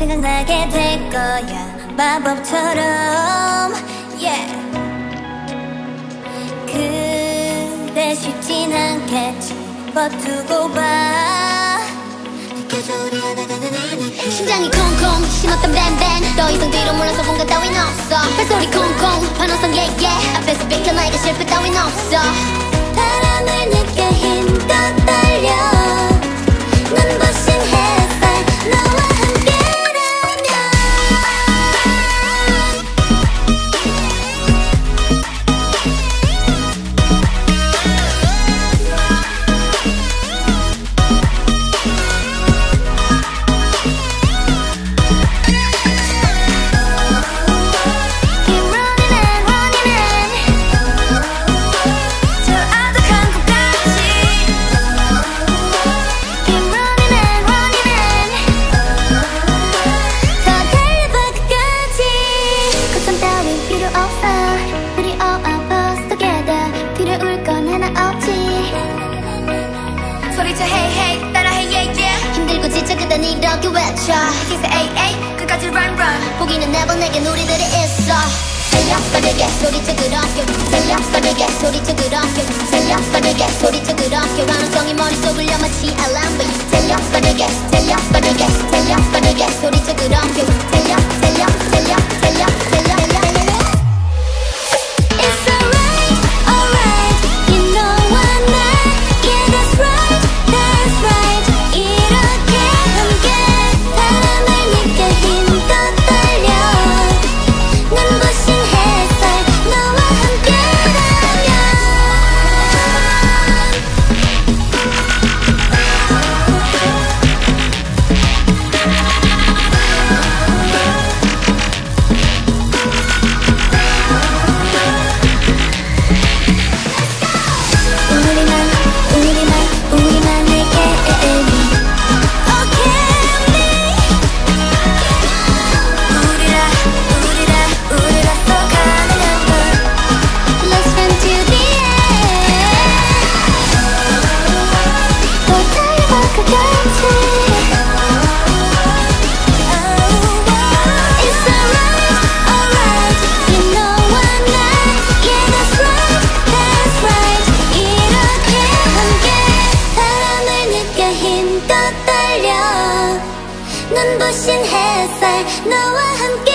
생각나게 될 거야. 마법처럼. Yeah. 그래 쉽진 않겠지. 버투고 봐. 심장이 콩콩 심었던 뱀뱀. 더 이상 뒤로 물러서 본것 따윈 없어. 발소리 콩콩 반응성 예예 앞에서 비켜 나에게 실패 따윈 없어 멈춰 기세 에이 에이 끝까지 run run. 보기는 내버 내겐 우리들이 있어. 들려 빠르게 소리쳐 그렇게 들려 빠르게 소리쳐 그렇게 들려 빠르게 소리쳐 그렇게 가능성이 머릿속을 염마치 알람벨 들려 빠르게 들려 빠르게 들려 빠르게 소리쳐 그렇게 눈부신 햇살 너와 함께